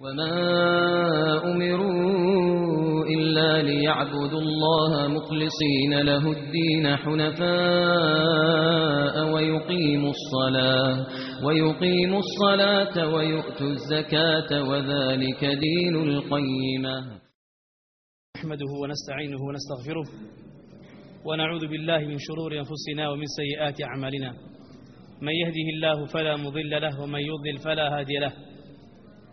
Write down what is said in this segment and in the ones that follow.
وما أمروا إلا ليعبدوا الله مخلصين له الدين حنفاء ويقيموا الصلاة ويقيموا الصلاة ويؤتوا الزكاة وذلك دين القيمة. نحمده ونستعينه ونستغفره ونعوذ بالله من شرور أنفسنا ومن سيئات أعمالنا. من يهده الله فلا مضل له ومن يضلل فلا هادي له.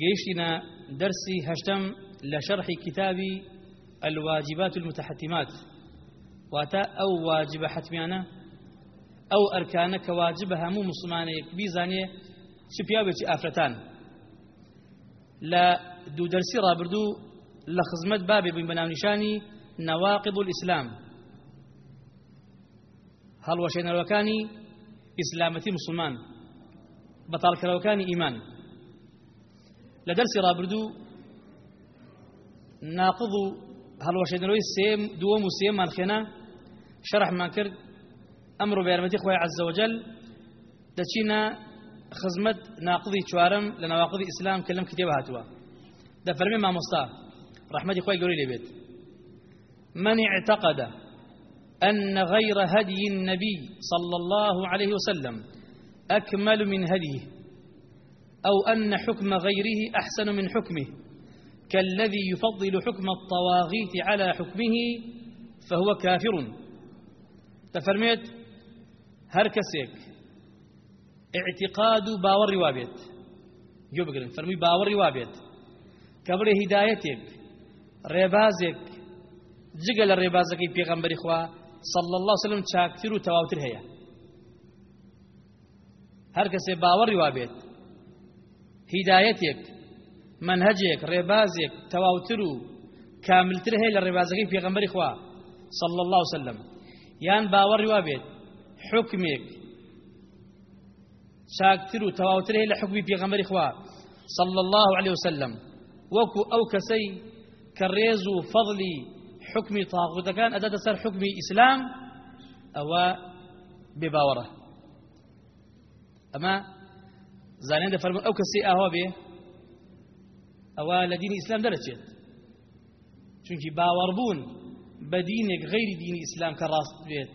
گەیشتینە دەرسی هەشتم لە شەرحی کتابی الواجبات المتحتمات. واتە ئەو واجبە حتمیانە ئەو ئەرکانە کە واجبە هەموو مسلمانەیەک بیزانێ چ پیاوێکی ئافرەتان. لە دوو دەرسی ڕابردوو لە خزمەت بابێ بووین بە ناونیشانی نەواقب الئیسلام هەڵوەشێنەرەکانی ئیسلامەتی مسلمان. بەتاڵکەرەوەکانی ئیمان. لە دەرسی ڕابردوو ناقض و هەڵوەشێنەرەوەی سێم دووەم و خێنا شەرحمان کرد ئەمڕۆ بەیارمەتی خۆی عەزە وەجەل دەچینە خزمەت ناقضی چوارم لە نواقضی ئیسلام کە لەم کتێبە هاتووە دەفەرمێ مامۆستا ڕحمەتی خۆی گەوری لێبێت من اعتقد أن غير هدي النبي صلى الله عليه وسلم أكمل من هديه؟ أو أن حكم غيره أحسن من حكمه كالذي يفضل حكم الطواغيت على حكمه فهو كافر. تفرميت؟ هركسيك اعتقاد باور وابيت جو فرمي باور وابيت كبر هدايتك ريبازك جگل ريبازك پیغمبر خوا صلى الله عليه وسلم چاکتر و تواوتر هيا هر باور وابيت هدايتك منهجك ريبازك تواوتر و كاملتر هيا لريبازك پیغمبر خوا صلى الله عليه وسلم. يان باور وابيت حكمك شاكتر وتواوتر إلى حكم بيغمبر إخوة صلى الله عليه وسلم. وكو أو كسي كالريز فضلي حكم طاغوت كان أداة سر حكم إسلام أو بباورة. أما زانين ده فرمون أو كسي أهو به أو لدين إسلام درجت چونکی باوەڕبوون بە دینێک غیری دینی ئیسلام کە ڕاست بێت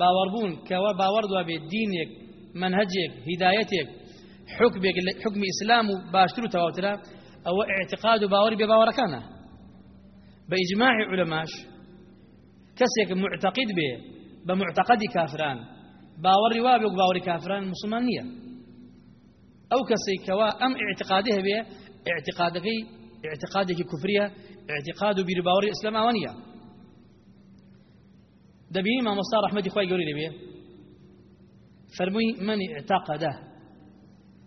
باوەڕبوون کەوە باوەڕدووا بێت دینێک منهجك هدايتك حكمك حكم إسلام باشتر تواترا أو اعتقاد باور بباور كان بإجماع علماش كسيك معتقد به بمعتقد كافران باور وابق باور كافران مسلمانية أو كسيك أم اعتقاده به اعتقادك اعتقادك كفرية اعتقاد برباور الإسلام أوانية. دبي ما مصار رحمة إخوائي قولي لي فرمووی من اعتقده.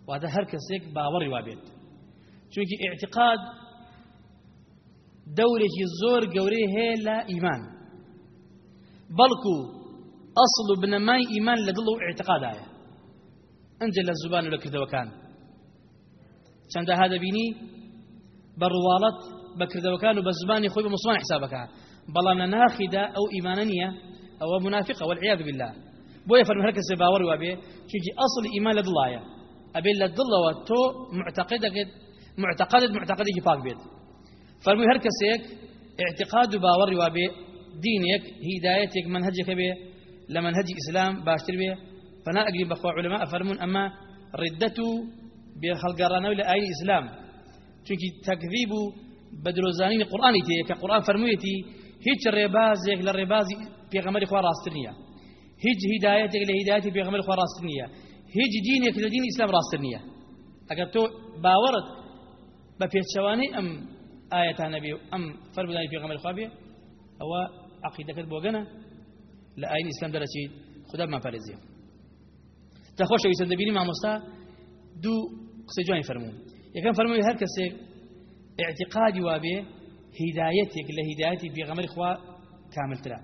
وهذا هر کەسێک باوەڕی وابێت چونکی اعتقاد دەورێکی زۆر گەورەی هەیە لە ئیمان بەڵکو ئەسڵ و بنەمای ئیمان لە دڵ و اعتقادایە ئەنجە لە زوبان و لە کردەوەکان چەندە ها دەبینی بە ڕواڵەت بە کردەوەکان و بە زبانی خۆی بە مسلمان حسابەکە بەڵام لە ناخیدا ئەو ئیمانە نییە بالله. بۆیە فەرمی هەر کەسێ باوەڕ وابێ چونکی ئەسڵ ئیمان لە دڵایە ئەبێ لە دڵەوە تۆ معتقدەکەت معتقدت معتقدێکی پاک بێت اعتقاد و باوەڕی وابێ دینێک هیدایەتێک منهجەکە بێ لە منهجی ئیسلام باشتر بێ فنا و بێ هەڵگەڕانەوە لە ئاین ئیسلام چونکی تەکذیب و بە درۆزانینی قورآانی تەیە کە قورآن فەرموویەتی هیچ ڕێبازێک لە ڕێبازی پێغەمەری خوا هیچ هیدایەتێک لە هیدایەتی پێغەمەری خوا لە دینی ئیسلام ڕاستتر نییە ئەگەر تۆ باوەڕت بە پێچەوانەی ئەم ئاەتانە بێ ئەم فەرمودانی پێغەمەری خوا ئەوە عقیدەکەت بۆگەنە لە ئاین ئیسلام دەرەچیت خدا ماپارێزیە تەخۆشەویستە دەبینی مامۆستا دوو قسە جوانی فەرموو یەکەم فەرمووی هەر کەسێک اعتقادی وابێ هیدایەتێک لە هیدایەتی پێغەمەری خوا کاملترە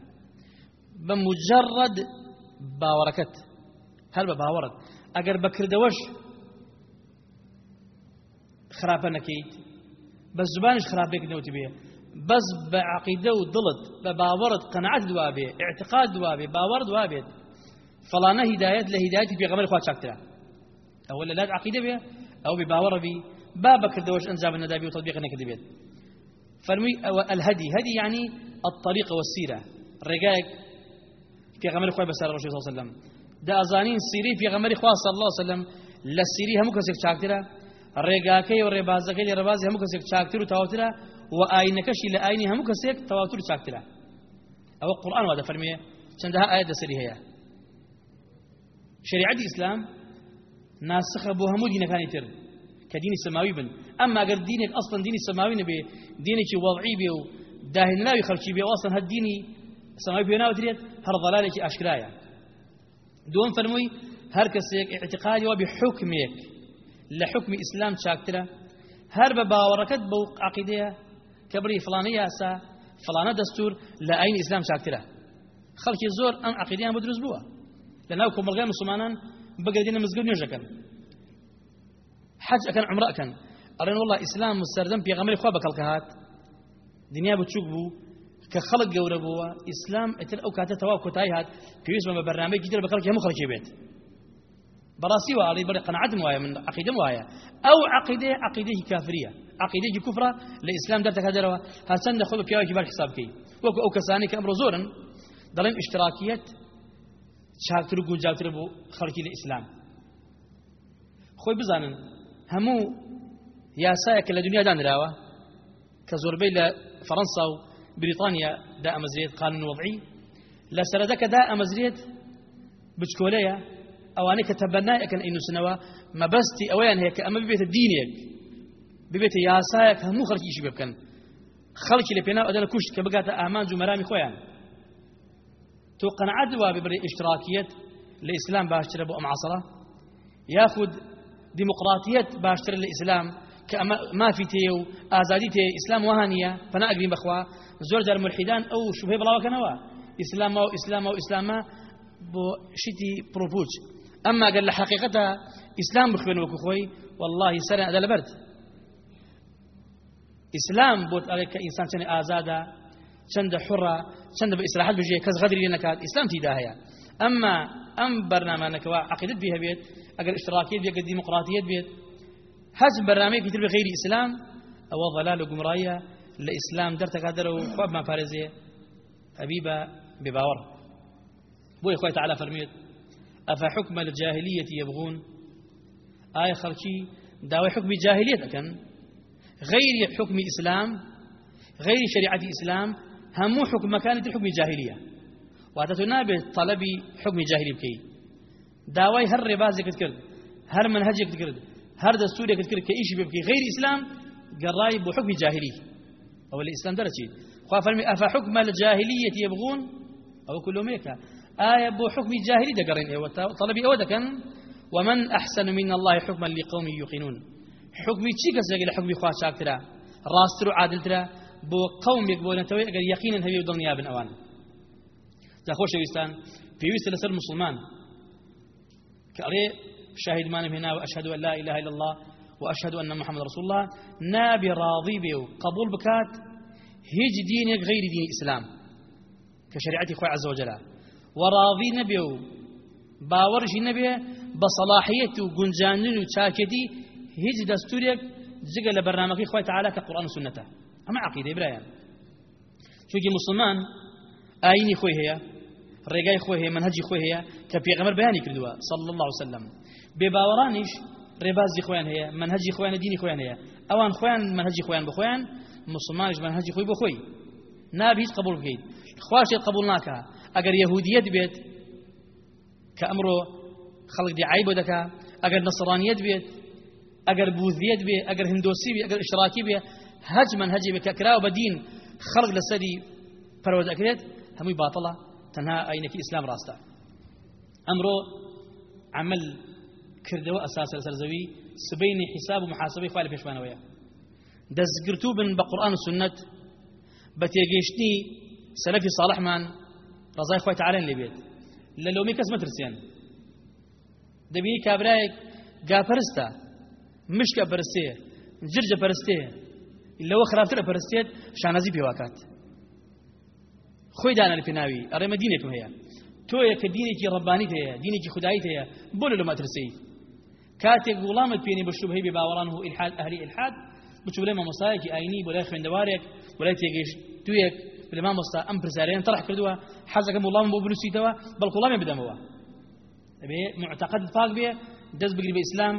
بە مجرد باوەڕەکەت هەر بە باوەڕت ئەگەر بەکردەوەش خراپە نەکەیت بە زبانش خراپێک نەوت بێ بەس بە عقیدە و دڵت بە باوەڕت اعتقاد دوابێ باوەڕ دوابێت فڵانە هیدایەت لە هیدایەتی پێغەمبەر خوا چاکترە ئەوە لە لات عقیدە بێ ئەو بێ باوەڕە بی با بەکردەوەش ئەنجام نەدابی و تطبیق نەکرد بێت. فەرمووی ئەوە الهدی هدی يعني الطريق والسيرة ڕێگایەک پێغەمبەر خوا بەسەر ڕۆژی صلی الله عليه وسلم. دا ئەزانین سیری پێغەمبەری خوا صلی الله عليه وسلم لە سیری هەموو کەسێک چاکترە ڕێگاکەی و ڕێبازەکەی لە ڕێبازی هەموو کەسێک چاکتر و تەواوترە و ئاینەکەشی لە ئاینی هەموو کەسێک تەواوتر و چاکترە ئەوە قورآن وا دەفەرمێ چەندەها ئاەت دەسەری هەیە شریعەتی ئیسلام ناسخە بۆ هەموو دینەکانی تر کە دینی سەماوی بن ئەمما ئەگەر دینێک ئەسڵن دینی سەماوی نەبێ دینێکی وەڵعی بێ و داهێنراوی خەڵکی بێ ئەسڵن هەر دینی سەماوی پێ ناوترێت هەر ضەلالێکی ئاشکرایە دوم فەرمووی هەر کەسێک اعتقادی وە بحکمێک لە حکمی ئیسلام چاکترە هەر بە باوەڕەکەت بەو عقیدەیە کە بڕی فڵانە یاسا فڵانە دەستور لە ئاین ئیسلام چاکترە خەڵکی زۆر ئەم عقیدیان بە دروست بووە لە ناو کۆمەلگای مسلمانان بگەردێنە مزگەوت نوێژەکەن حەج ئەکەن عمرە ئەکەن ئەڵێن وڵا ئیسلام سەردەم پێغەمبەری خوا بەکەڵکە هات دنیا بچووک بوو کە خەڵک گەورە بووە ئیسلام ئەتر ئەو کاتە تەواو کۆتایی هات. پێویست بە بەرنامەیەکی تر بە خەڵکی هەموو خەڵکی بێت بەڕاستی وایڵی بڵێ قەنەعەتم وایە من عقیدەم وایە ئەو عقیدە عقیدەی کافریە عقیدەی کوفرە لە ئیسلام دەرتەکە دەرەوە هەرچەندە خۆ بە پیاوێکی بار حساب بکەی وەکو ئەو کەسانی کە ئەمڕۆ زۆرن دەڵێن اشتراکیەت چاکتر و گونجاوتر بوو خەڵکی لە ئیسلام. خۆی بزانن هەموو یاسایەکە لە دنیا دانراوە کە زۆربەی لە فەڕەنسا و بریتانیا دا ئەمەزرێت قانون وضعی لە سەرەدەکە دا ئەمەزرێت بچکۆلەیە ئەوانەی کە تەبەنایەکەن ئینوسنەوە مەبەستی ئەویان هەیە کە ئەمە ببێتە دینێک ببێتە یاسایەک هەموو خەڵکیشی بکەن. خەڵکی لە پێناو ئەدەنە کوشت کە بگاتە ئامانج و مەرامی خۆیان. تۆ قەنەعەت وا ببرێ ئیشتراکیەت لە ئیسلام باشترە بۆ ئەم عەسەڵە یاخود دیموقراتیەت باشترە لە ئیسلام کە ئەمە مافی تێ و ئازادی تێ ئیسلام وهانیە پەنا ئەگرین بەخوا زۆر جار ملحیدان ئەو شوبهەی بڵاوەکەنەوە ئیسلامە و ئیسلامە و ئیسلامە بۆ شتی پرۆپوچ ئەمما گەر لە حقیقەتە ئیسلام بخوێن وەکو خۆی واللهی سەر ئەدە لەبەرد. ئیسلام بۆ ئەوێت کە ئینسان چەندە ئازادە چەندە بە ئیسراحەت بژێ کەس غەدری لێ نەکات ئیسلام تیدا هەیە ئەمما ئەم بەرنامانەکەەوە عقیدت بێ هەبێت ئەگەر اشتراکیت بێت گەر دیموقراتیت بێت هەز بەرنامەیەکی تر غیری ئیسلام ئەوە ضلال و گومڕایە لە ئیسلام دەرتەکە دەرەوە خوابمان پارێزێ ئەبی بە بێباوەڕ بۆی خۆی الجاهلية يبغون آية خلقي داوي حكم جاهلية كان غير حكم إسلام غير شريعة إسلام همو حكم كانت الحكم جاهلية. واتتنا بطلب حكم جاهلي بكي. داوي هر ربازك تكرد هر منهجك تكرد هر دستورك تكرد كإيش بكي غير إسلام قراي بحكم جاهلي. أو الإسلام درجي خواه فرمي أفحكم الجاهلية يبغون؟ أو كل ميكا آية بو حكم جاهلي دقرين إيوة طلبي أودا كان. ومن أحسن من الله حكما لقوم يوقنون. حكمي تشي كسر حكمي خواه شاكترا. راسترو عادلترا. بو قوم يقبون توي أقل يقينا هبي ودن يابن أوان جا خوش ويستان في ويست لسر مسلمان كأري شاهد مانم هنا وأشهد أن لا إله إلا الله وأشهد أن محمد رسول الله نابي راضي بيو قبول بكات هيج دينك غير دين الإسلام كشريعة خواه عز وجل. وراضي نبي و باوەڕژی نەبێ بە سەلاحیەت و گونجاندن و چاکەتی هیچ دەستورێک جگە لە بەرنمەکەی کە قورآن سنەتە. ئەمە عقیدە برایان. چونکی مسلمان ئاینی خۆی هەیە ڕێگای خۆی هەیە منهجی خۆی هەیە کە پێغەمبەر بەیانی کردووە صلی الله وسلم. بێ باوەڕانیش ڕێبازی خۆیان هەیە منهجی خۆیان دینی خۆیان هەیە. ئەوان خۆیان منهجی خۆیان بخۆیان مسلمانش منهجی خۆی بۆ خۆی. نابی هیچ قبول بکەیت. خواشێت قبول ناکە ئەگەر یەهودیت بێت کە ئەمڕۆ خەڵک دیعای بۆ دەکا. ئەگەر نەسڕانیت بێت ئەگەر بوذیت بێ ئەگەر هندۆسی بێ ئەگەر اشتراکی بێ بێ کە کراوە بە دین خەڵک لەسەری پەرۆز ئەکرێت هەمووی باتڵە تەنها ئاینەکی ئیسلام ڕاستە ئەمڕۆ عمل کردەوە ئەساس لەسەر زەوی سبەینی حیساب و محاسبەی خوا لە پێشمانەوەیە دەستگرتو بن بە قورآن و سنت بە تێگەیشتنی سەلەفی ساڵحمان ڕزای خۆی تعالەن لێبێت لە لۆمی کەس مەترسیان دەبینی کابرایەک گاپەرستە مشکە پەرستێ جرجە پەرستێ لەوە خراپترە پەرستێت شانەزی پێواکات خۆی دانا لە پێناوی ئەڕێمە دینێکم هەیە تۆیە کە دینێکی ڕبانیت هەیە دینێکی خوداییت هەیە بۆ لە مەترسی کاتێک وڵامت پێێنی بە شوبهەی بێ باوەڕان و ئیلحاد ئەهلی ئیلحاد بچوو لای مامۆستایەکی ئاینی بۆ لای خوێندەوارێک بۆ لای تێگەیشت تویەک لە مامۆستا ئەم پرسیاریان طرح کردووە حەزەکەم وڵام بۆ بنووسیتەوە بەڵکو وڵامی بدەمەوە ئەبێ معتقد پاک بێ دەست بگری بە ئیسلام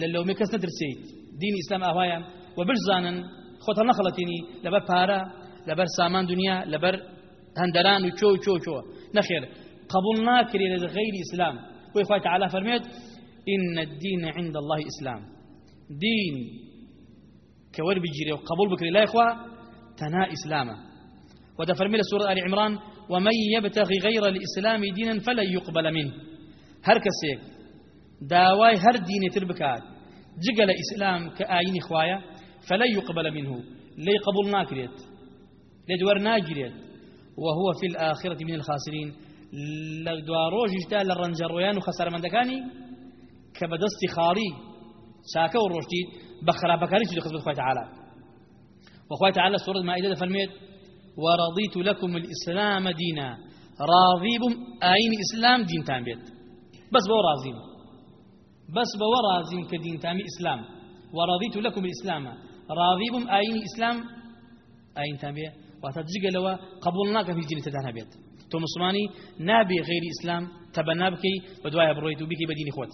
لە لەومێ کەس نەترسیت دینی ئیسلام ئاوایە و بشزانن خۆتە نەخەڵەتینی لەبەر پارە لەبەر سامان دنیا لەبەر هەندەران و چۆ چۆ چۆ. نەخێر قبول ناکرێ لە غیری ئیسلام. تعالی فەرمێت إن الدين عند الله إسلام. دين كور بجيري وقبول بكري لا إخوة تنا إسلاما وده فرمي سورة آل عمران ومن يبتغي غير الإسلام دينا فلن يقبل منه. هر كسيك داواي هر دين تربكات جقل إسلام كآين إخوايا فلن يقبل منه. لي قبول ناكريت لدور ناجريت وهو في الآخرة من الخاسرين. لدواروج اجتال للرنجرويان وخسر من دكاني. كبدستي خاري. شاكا وروشتي. بخرابكاني تجي خدمة خواه تعالى. وخواه تعالى سورة المائدة فرميت ورضيت لكم الإسلام دينا. راضيبم آين إسلام دين تامبيت بس بو رازيم بس بو رازيم كدين تامي إسلام. ورضيت لكم الإسلام. راضيبم آين إسلام؟ آين تامبيت وتجيك لو قبولناك في دين تدانا بيت تو مسلماني نابي غير إسلام تبنا بكي بدوايا برويتو بكي بدين إخوات.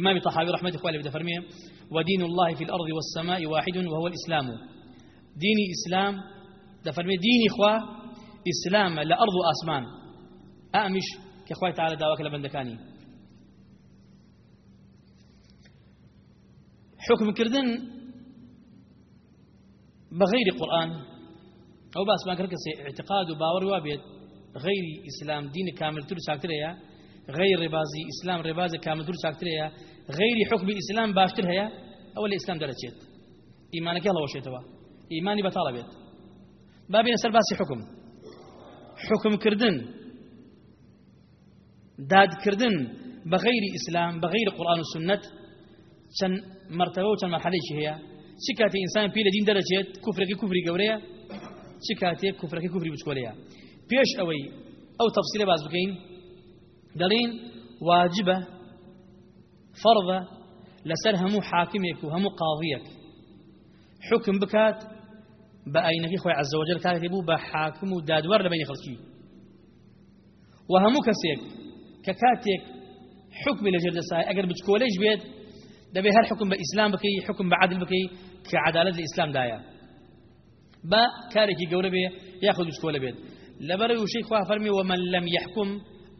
إمام طحاوي رحمة الله بدأ فرميه ودين الله في الأرض والسماء واحد وهو الإسلام. دين إسلام ده فرميه دين إخوة إسلام لأرض وأسمان. أأمش كإخوة تعالى داواك لبندكاني حكم كردن بغير قرآن أو بس ما كركس اعتقاد وباور وابيت غير إسلام دين كامل تلو ساكتريا غير ربازي إسلام ربازي كامل تلو ساكتريا غير حكم إسلام باشتر هيا أو الإسلام درجات إيمانك الله وشيتوا إيماني بطالبت بابي نسر باسي حكم. حكم كردن. داد كردن. بغير إسلام بغير قرآن والسنة شن مرتبة چ کاتێ ئینسان پێ لە دین دەرەچێت؟ کوفرەکە کوفری گەورەیە؟ چ کاتێک کوفرەکە کوفری بچکۆلەیە؟ پێش ئەوەی ئەو تەفسیرە باز بکەین. دەڵین واجبە فەرضە لەسەر هەموو حاکمێک و هەموو قاضیەک. حکم بکات بە ئاینەکەی خۆی عەزەوەجەل کاتێک بوو بە حاکم و دادوەر لە بینی خەڵکی. و هەموو کەسێک کە کاتێک حکمی لە جێدەسای ئەگەر بچکۆلەیش بێت دبي هر حكم بإسلام بكي حكم بعدل بكي؟ كعدالة الإسلام دايا. با كاركي قولة بيه يأخذ بتكولة بيت. لبري وشيخ فرمي ومن لم يحكم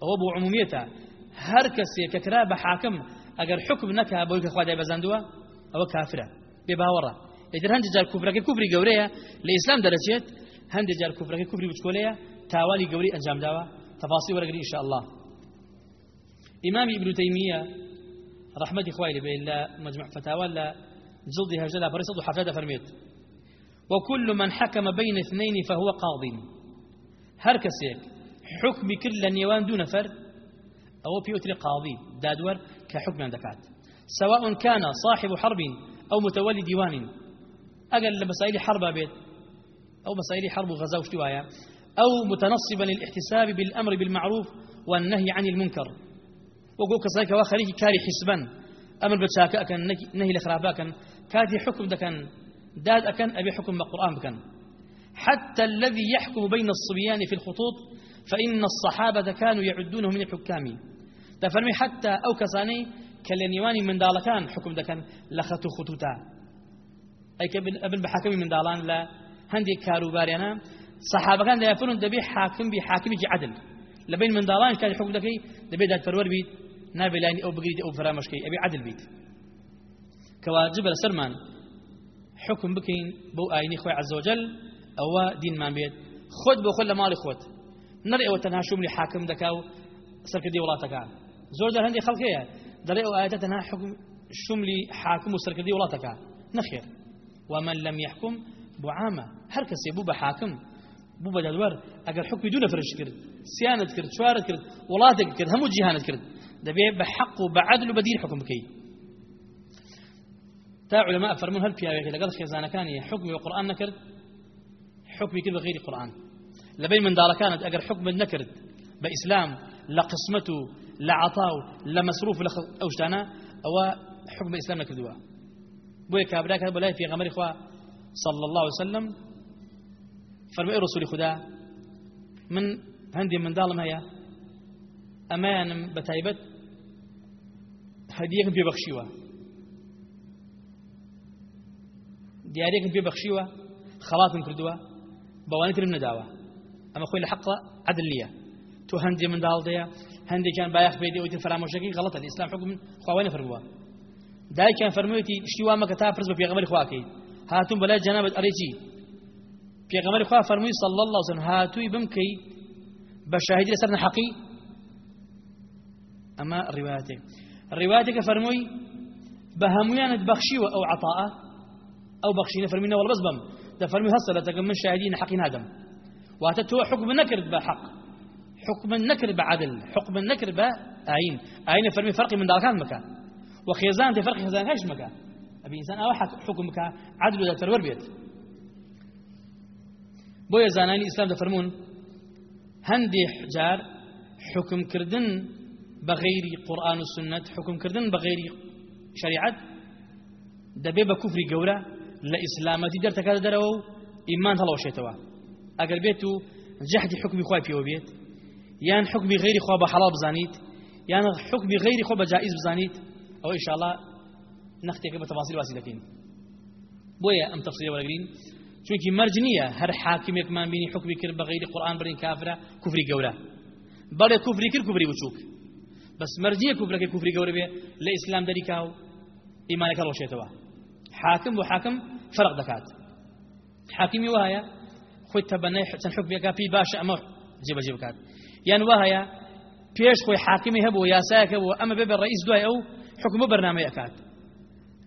هو بو عموميته هر كسي ككرا بحاكم ئەگەر حکم نەکە بۆی کە خوا دایبەزاندووە ئەوە کافرە بێ باوەڕە ئیتر هەندێک جار کوفری گەورەیە لە ئیسلام دەرەچێت هەندێک جار کوفرەکە کوفری بچکۆلەیە تاوانی گەوری ئەنجام داوە تفاصيل وەرەگری إن شاء الله. إمام ابن تيمية رحمة إخوائي لبين لا مجمع فتاوى لا جلدها هجلة فرصد حفادة فرميت وكل من حكم بين اثنين فهو قاض. هركسيك حكم كل نيوان دون فرد أو بيوتري قاضي دادور كحكم دكات سواء كان صاحب حرب أو متولي ديوان. أقل مسائل حرب بيت أو مسائل حرب وغزاء وشتوايا أو متنصبا للاحتساب بالأمر بالمعروف والنهي عن المنكر. وقول كذلك وخليه كاري حسبا. أمر بتشاك أكن نهي لخرابا كان كاتي حكم دكن. داد أكن أبي حكم بالقرآن بكن. حتى الذي يحكم بين الصبيان في الخطوط فإن الصحابة كانوا يعدونه من الحكام. دفرمي حتى أو كساني كالنيواني من دالكان حكم دكان لخطو خطوتا ئەیکە ئەبن بە حاکمی منداڵان لە هەندێک کاروباریانە سەحابەکان دەیافرن دەبێ حاکم بی حاکمیکی عدل لە بین منداڵان کاری حکم دەکەی دەبێت دادپەروەر بیت نابێ لانی ئەو ئەو فرامەشکەی ئەبێ عدل بیت کەواجبە لە سەرمان حکم بکەین بەو ئاینی خۆی عەزەوجەل ئەوە دینمان بێت خۆت بۆ خۆت لە ماڵی خۆت نەڕێ ئەوە تەنها شوملی حاکم دەکا و سەرکردی وڵاتەکان زۆر جار هەندێک خەڵکەیە دەڵێ ئەو ئاەتە تەنها حکم شوملی حاکم نەخێر ومن لم يحكم بعامة هر کسی بو بە حاکم بوو بە دەدوەر ئەگەر حکمی دوو نەفرش کرد سیانت کرد چوارت کرد وڵاتێک کرد هەموو دەبێ بە حق و بە عدل و بەدین حکم بکەیت تا علماء فرمون هەر پیاوێک لەگەڵ خێزانەکانی حکمی و قورآن نەکرد حکمی کرد بە غیری قورآن لەبەی منداڵەکانت ئەگەر حکمت نەکرد بە ئیسلام لە قسمەت و لە عطا و لە مەسروف لە ئەو شتانە ئەوە حکم بە ئیسلام نەکردووە بۆیە کابراکە صلى الله عليه وسلم. فرمي رسول خدا؟ من هندي من دالم هيا أمانم بتايبت. هديكم بيبخشيوه دیارێکم پێ بەخشیوە خەڵاتم کردووە بەوانی ترم نەداوە ئەمە خۆی لە حق عدل نییە تۆ هەندێ منداڵدەیە هەندێکیان بایەخ بێت ئەوتی فرامۆشەکەی غەڵەتە ئیسلام حکم خواوای نەفەرمووە دایکیان فەرموویەتی شتی وامەکە تا پرس بە پێغەمبەری خواکەیت هاتون بەلای جەنابەت ئەرێکی پێغەمبەری خوا فەرمووی صلی الله عليه وسلم بمکەی بە شاهدی لەسەر نەحەقی ئەمە ڕیواتێک ڕیواتێکە فەرمووی بە هەمویانت ئەو عطاءە أو بخشينا فرمينا ولا بس بم. ده فرمي هسه تقم من شاهدين حق هادم واتتو حكم النكر بحق. حكم النكر بعدل. حكم النكر بعين عين. فرمي فرق من داركان مكان وخيزان فرق خيزان هاش مكان أبي إنسان أو حكم مكان عدل ولا ترور بيت. بويا زاناني الإسلام ده فرمون هندي حجار حكم كردن بغير قرآن والسنة حكم كردن بغير شريعة. دبي بكفر جورا لە ئیسلامەتی دەرتەکات دەرەوە و ئیمان هەڵەوشێتەوە ئەگەر بێت و جەحدی حکمی خوای پێوە بێت یان حکمی غیری خوا بە حەڵال بزانیت یان حکمی غیری خۆ بە جائز بزانیت ئەوە ئینشاءالله نەختێکە بە تەفاصیل واسی دەکەین بۆیە ئەم تەفسیرە وەرەگرین چونکی مەرج نییە هەر حاکمێکمان بینی حکمی کرد بە غیری قورآن برین کافرە کوفری گەورە بەڵێ کوفری کرد کوفری بچووک بەس مەرجیە کوفرەکەی کوفری گەورە بێ لە ئیسلام دەریکا و ئیمانەکە ڕۆشێتەوە حاکم بۆ حاکم فرق دكات. حاكمي وهايا خوي تبني حسن حكم يقا في باشا أما جيب جيب كات. يعني وهايا بيش خوي حاكمي هبو يا ساكبو أما بيبي الرئيس دوي أو حكم برنامج أكاد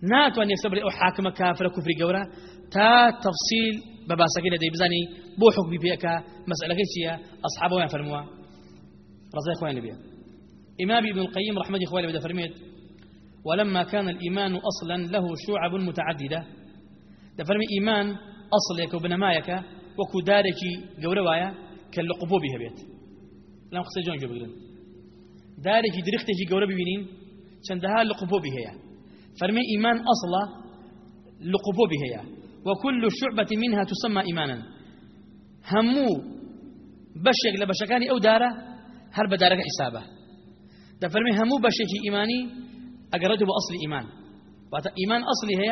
ناتو أن يكتب أو حاكم كافر كفر جورا تا تفصيل بباسكين دي بزاني بو حكم بيكا مسألة كيسية أصحابه وين فرموا رضي إخوان نبيه إمام ابن القيم رحمه الله بدأ فرميت ولما كان الإيمان أصلا له شعب متعددة. دەفەرمی ئیمان ئەسڵێک و بنەمایەکە وەکو دارێکی گەورە وایە کە لە قوپۆبی هەبێت لەم قسە جۆن بگرن دارێکی درختێکی گەورە ببینین چەندەها لە قوپۆبی هەیە فەرمی ئیمان ئەسڵە لە قوپۆبی هەیە وكل شعبة منها تسمى إيمانا. همو بشك لبشكاني أو دارة هر بدارك حسابه دفرمي همو بشك إيماني أقرده بأصل إيمان. إيمان أصلي هي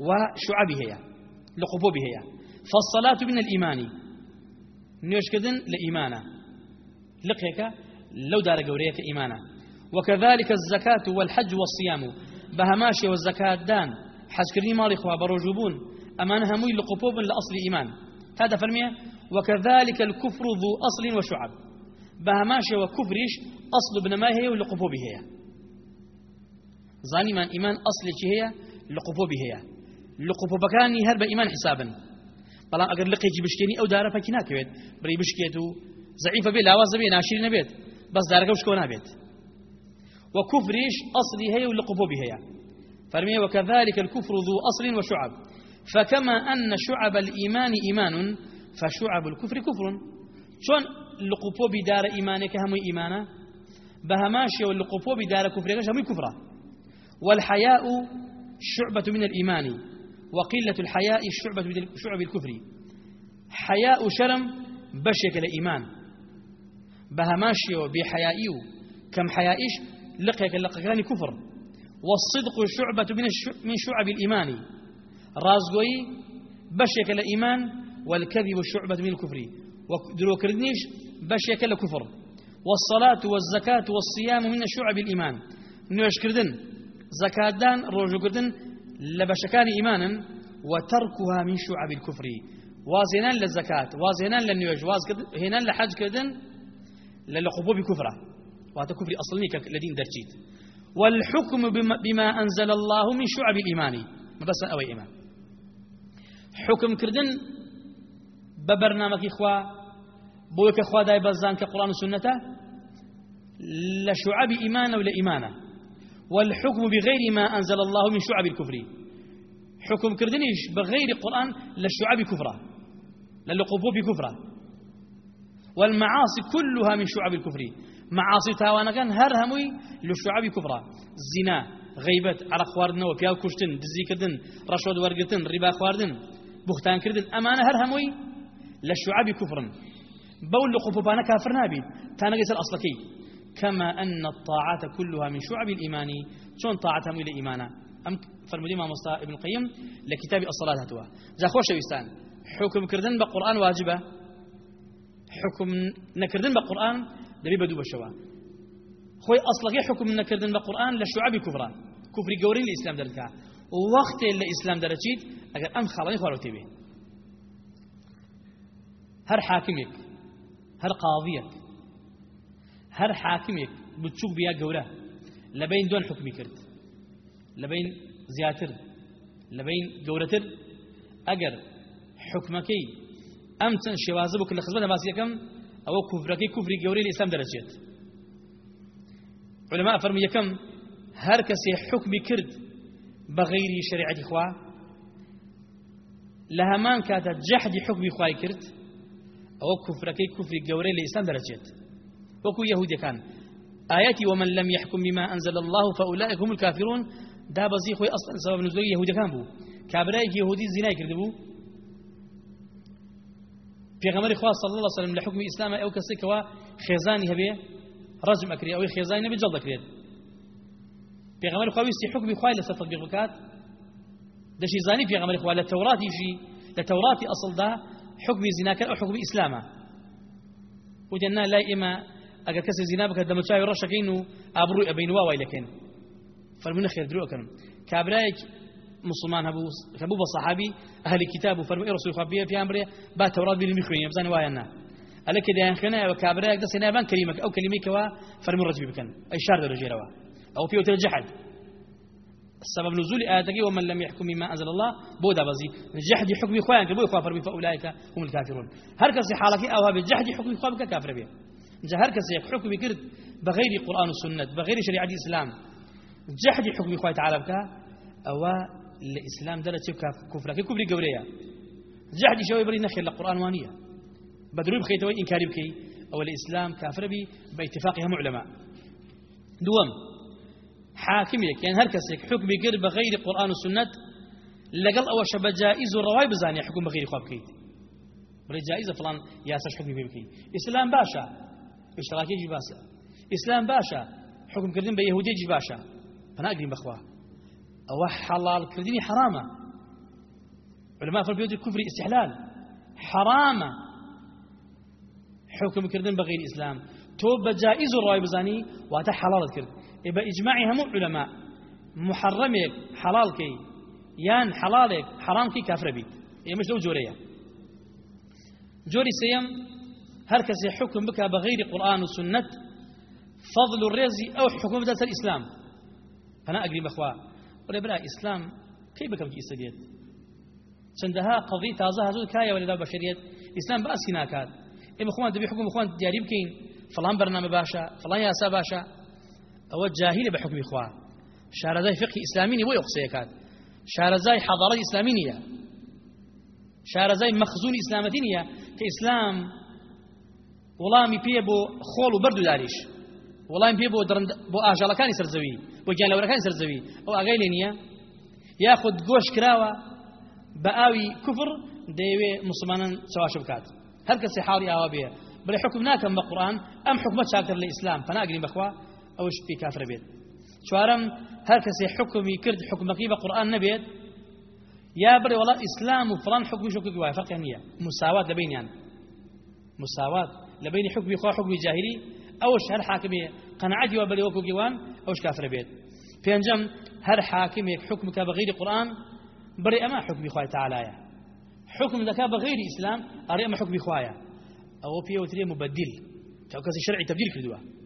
وشعبه هي لقبوبه هي فالصلاة من الإيمان. نيوشكدن لإيمانا. لقيك لو دار قوريك إيمانا. وكذلك الزكاة والحج والصيام. بهماشي والزكاة دان. حسكرني مالي خوا بروجوبون أمان هموي لقبوب لأصل إيمان. هذا فرميه وكذلك الكفر ذو أصل وشعب. بهماشي وكفرش أصل ابن ما هي ولقبوبه هي. زاني من إيمان أصل هي لقبوبه هي. لقوپۆپەکانی هەر بە ئیمان حسابن. بەڵام ئەگەر لقێکی بشکێنی ئەو دارە پەکی ناکەوێت بڕی بشکێت و زعیفە بێت لاوازە بێ ناشری نەبێت وكفريش هي ولقبوبي هي فرمي وكذلك الكفر ذو أصل وشعب فكما أن شعب الإيمان إيمان فشعب الكفر كفر شون لقبوبي دار إيمانك هم إيمانا بهماشي واللقبوبي دار كفرك هم كفرة. والحياء شعبة من الإيمان وقلة الحياء شعبة من شعب الكفر. حياء شرم بشك الإيمان بهماشيو بحيائيو كم حيائش لقيك لقيان كفر. والصدق شعبة من من شعب الإيمان. رازقوي بشيك الإيمان والكذب شعبة من الكفر. ودرو كردنيش بشيك الكفر والصلاة والزكاة والصيام من شعب الإيمان. نوش كردن؟ زكاة دان روجو كردن لبشكان إيمانا وتركها من شعب الكفر. وازنان للزكاة وازنان للنيوج واز هنان لحج كردن للقبوب كفرة. وهذا كفر أصلني لدين درجيت. والحكم بما أنزل الله من شعب الإيمان. ما بس أوي إيمان. حكم كردن ببرنامج إخوة بوك إخوة داي بزان كقرآن وسنة لشعب إيمان ولا إيمانه والحكم بغير ما أنزل الله من شعب الكفر. حكم كردنيش بغير القرآن للشعب كفرة للقبوب كفرة والمعاصي كلها من شعب الكفر. معاصي تاوانا كان هر هموي للشعب كفرة زنا غيبة عرق خواردن وبياو كشتن دزي كردن رشود ورقتن ربا خواردن بختان كردن أمانة هر هموي للشعب كفرا. بول لقبوبانا كافر نابي. تانا قيس الأصلكي. كما أن الطاعات كلها من شعب الإيمان. شون طاعتهم إلى إيمانا. أم فرمودي ما مصطفى ابن القيم لكتاب الصلاة هتوا جا خوش ويستان حكم كردن بقرآن واجبة. حكم نكردن بقرآن دبي بدو بشوا. خوي أصلا حكم نكردن بقرآن لشعب كفرا. كفر جورين الإسلام دركا وقت الإسلام درجيت أجر أم خالني خوارو تبي هر حاكمك هر قاضيك هر حاكمك بتشوف بيا جورا لبين دون حكمي كرد لبين زياتر لبين جورتر أجر حكمكي أمتن شوازبك اللي خزبنا باسيكم أو كفركي كفري جوري الإسلام درجات علماء فرمي يكم هر كسي حكمي كرد بغير شريعة إخوة لها مان كانت جحد حكمي إخوة كرد أو كفركي كفري جوري الإسلام درجات. وكو يهودي كان. آياتي ومن لم يحكم بما أنزل الله فأولئك هم الكافرون. دا بزي خوي أصلا سبب نزول يهودي كان بو. كابرايك يهودي زنا كردبو في غمر إخوة صلى الله عليه وسلم لحكم إسلام أو كسيكوا خيزاني هبي رجم أكري أو خيزاني نبي جلد أكري في غمر إخوة ويستي حكم إخوة لسا تطبيق بكات دشي زاني في غمر إخوة للتوراة يجي لتوراة حكم زنا أو حكم إسلام وجنا لا إما اگر کسی زنا بکرد دمچای ڕەشەکەین و ئابڕووی ئەبین وا وای لەکەن فەرمونە خێر درۆکەن کابرایەک مسلمان هەبوو هەبوو بە صحابی ئەهلی کتاب و فەرمووی ڕسول خوا بێ پیان برێ با تەورات بینی میخوێنی بزانێ وایە نا ئەلە کە دەیان خوێنایەوە کابرایەک دەستی نابان کەلیمەک ئەو کەلیمەیکەوە فەرموو ڕەجبی بکەن ئەی شار دەرەژێرەوە ئەو پێوتر جەحد سبب نزول آياتك ومن لم يحكم بما أنزل الله بودا بزي. جحد حكم إخوانك بو إخوان فرمي فأولئك هم الكافرون. كسي حالك أو بجحد حكم إخوانك كافر جهر كسي حكم كرد بغير قرآن والسنة بغير شريعة الإسلام. جحد حكم إخوة تعالى بك أو الإسلام درجة كفر كفر قوريا. جحد شوي بري نخي القرآن وانية. بدرو بخيتوي إنكاري بكي أو الإسلام كافر بي باتفاقهم علماء يعني هر كسيك حكم كرد بغير قرآن والسنة لقل أول شب جائز الرواي بزاني حكم بغير خواب كيت بري جائزة فلان ياسش حكم بكي إسلام باشا إشتراكي باشا إسلام باشا حكم كردين بيهودي باشا. فناقرين بخوا. أو حلال كرديني حرامة. علماء فربيوت الكفر استحلال. حرامة. حكم كردين بغير إسلام. توب جائز الرأي بزاني واتا حلال كرد إبا إجماعي هم علماء محرمك حلالك يان حلالك حرامك كافر بيت. إيه مش لو جوريا جوري سيم هر كسي حكم بك بغير قرآن وسنة فضل الرزي أو حكم بدأت الإسلام. فأنا أقرب أخوة ولا بلا إسلام كيف بك بكي استديت چندها قضية تازة هزود كاية ولا بشريت إسلام بأسي ناكاد إما أخوان دبي حكم أخوان دياري بكين فلان برنامج باشا فلان ياسا باشا. أو الجاهل بحكم إخوة شارزاي فقه إسلامي ويقصي كاد شارزاي حضارة إسلامية شارزاي مخزون إسلامتينية كإسلام وڵامی پێ بۆ خۆڵ و بەردو داریش. وڵام پێ بۆ بۆ ئاژەڵەکانی سەرزەوی بۆ گیانلەوەەکانی سەرزەوی. ئەو ئاگای لێ نییە. یاخود گۆش کراوە بە ئاوی کوفر دەیەوێ مسلمانان چاواش بکات. هەر کەسی حاڵی ئاوا بێ. بڵێ حکم ناکەم بە قورآن ئەم حکومە چاکر لە ئیسلام. پەناگرین بەخوا. ئەوش پێ کافرە بێت چوارم هەر کەسی حکمی کرد حکومەکەی بە قورآن يا بري والله إسلام وفلان حكم شكوك واي فرق هنية مساواة لبين يعني مساواة. لبين حكم خوا حكم جاهلي. أوش هر حاكمية قناعتي وبري وكو جوان؟ أوش كافر بيت. في أنجم هر حاكمية حكمك بغير قرآن؟ بري أما حكم خوا تعالى حكم ذكاء بغير إسلام أري أما حكم خوايا. أو في وتري مبدل. كسي شرعي تبديل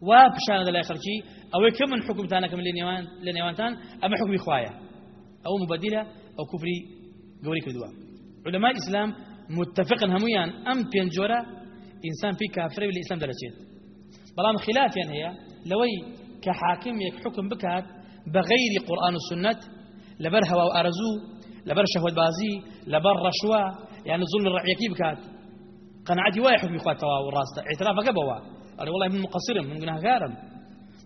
كردوا وبشان لا خرجي أو كم من حكم تانا كم لنيوان لنيوان تان أما حكم خوايا أو مبدلة أو كفري قولي كردوا علماء الإسلام متفقا هميان أم بينجورا إنسان في كافر بالإسلام درجات. بلام خلاف يعني هي لوي كحاكم يك حكم بكات بغير قرآن والسنة لبر هوا وأرزو لبر شهوة بازي لبر رشوة يعني ظلم الرعية كيف بكات؟ قناعتي واي حكم إخوات توا والراس اعترافك بوا أنا والله من مقصر من قناها غارم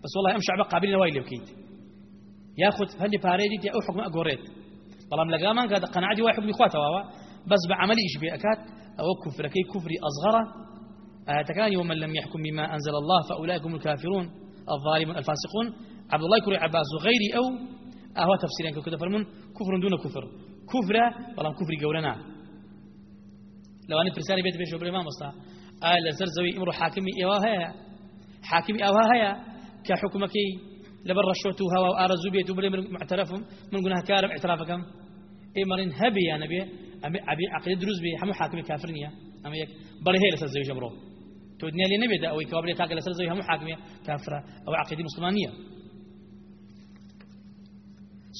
بس والله أمشي عبق قابلين واي اللي بكيت ياخذ هل باريدي أو حكم أقوريت بلام لقامان قاد قناعتي واي حكم إخوات توا بس بعملي إيش بأكات أو كفر كي كفري أصغر. آتكاني ومن لم يحكم بما أنزل الله فأولئك هم الكافرون. الظالمون الفاسقون. عبد الله كري عباس وغيري أو أهو تفسيرين كده فرمون. كفر دون كفر. كفر بلام كفر قولنا. لو أنا فرسالي بيت آل زرزوي إمرو حاكمي هيا حاكمي هيا كحكمكي هوا وآرزو بيت وبري معترف من كارب اعترافكم. إيه مرين هبي يا نبي. أبي عقيد دروز بي. حمو حاكمي كافرنيا أما يك بري هي لسر زوي جمرو تو دنيا لي نبي دا. أو يكوابري تاكل لسر زوي همو حاكمي كافرة. أو عقيدة مسلمانية.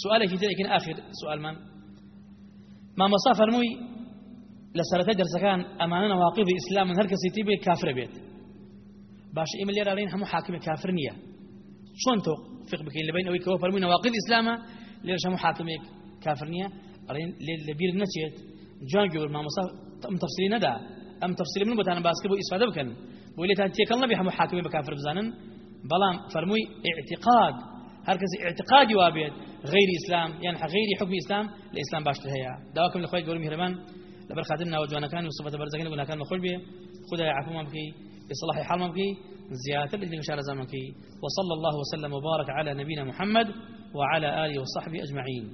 سؤالك في ذلك آخر سؤال من. ما مصاف فرموي لسرته درس كان أمانة نواقض الإسلام من هركس يتيبي كافر بيت. باش إيميل يرى لين همو حاكم كافر نية. شلون توفق بك اللي بين أويك فرموي نواقض الإسلام ليش همو حاكم كافر نية؟ أرين لبير نسيت. جان جور ما مصاف أم تفصيلي ندى أم تفصيلي من بتانا باسكبو إسفادة بكن. بولي تانتيك الله بيحمو حاكم بكافر بزانن. بلام فرموي اعتقاد. هركز اعتقادي وابيت غير إسلام يعني غير حكم إسلام الإسلام باش هيا. دواكم لخوي قولي مهربان. لبر خادمنا وجوانا كان وصفة برزقين قلنا كان مخول به خذها يعفو مبكي إصلاح حال مبكي زيادة اللي مشار زمنكي وصلى الله وسلم وبارك على نبينا محمد وعلى آله وصحبه أجمعين.